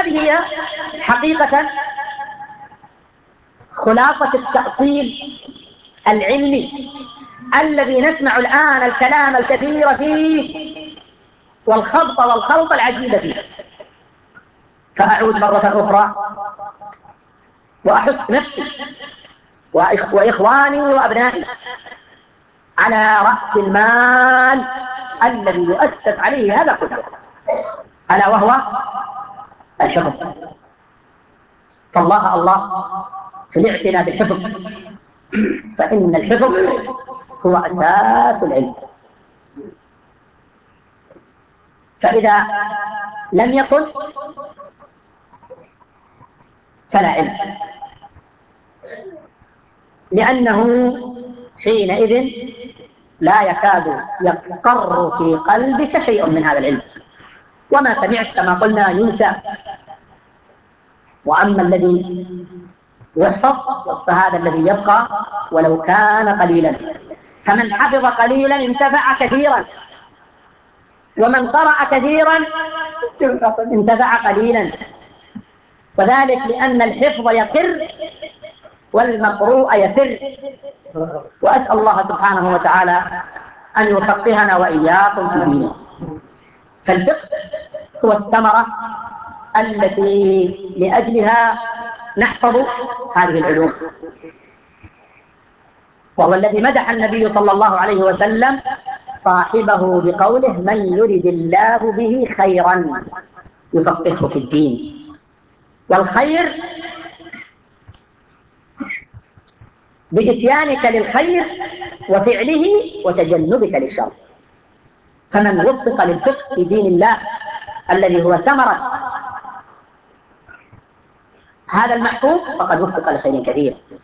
هذه هي حقيقة خلاصة التأصيل العلمي الذي نسمع الآن الكلام الكثير فيه والخبط والخلط العجيب فيه. فأعود مرة أخرى وأحث نفسي وإخواني وأبنائي على رأس المال الذي يؤسس عليه هذا كله ألا وهو الحفظ. فالله الله في الاعتناء بالحفظ. فإن الحفظ هو أساس العلم. فإذا لم يكن فلا علم. لأنه حينئذ لا يكاد يقر في قلبك شيء من هذا العلم. وما سمعت كما قلنا ينسى. وأما الذي يحفظ فهذا الذي يبقى ولو كان قليلا. فمن حفظ قليلا انتفع كثيرا. ومن قرأ كثيرا انتفع قليلا. وذلك لأن الحفظ يقر والمقروء يسر. وأسأل الله سبحانه وتعالى أن يفقهنا وإياكم في دينه. فالفقه هو الثمرة التي لأجلها نحفظ هذه العلوم. وهو الذي مدح النبي صلى الله عليه وسلم صاحبه بقوله من يرد الله به خيرا يفقهه في الدين. والخير بإتيانك للخير وفعله وتجنبك للشر. فمن وفق للفقه في دين الله الذي هو ثمرة هذا المحفوظ فقد وفق لخير كثير.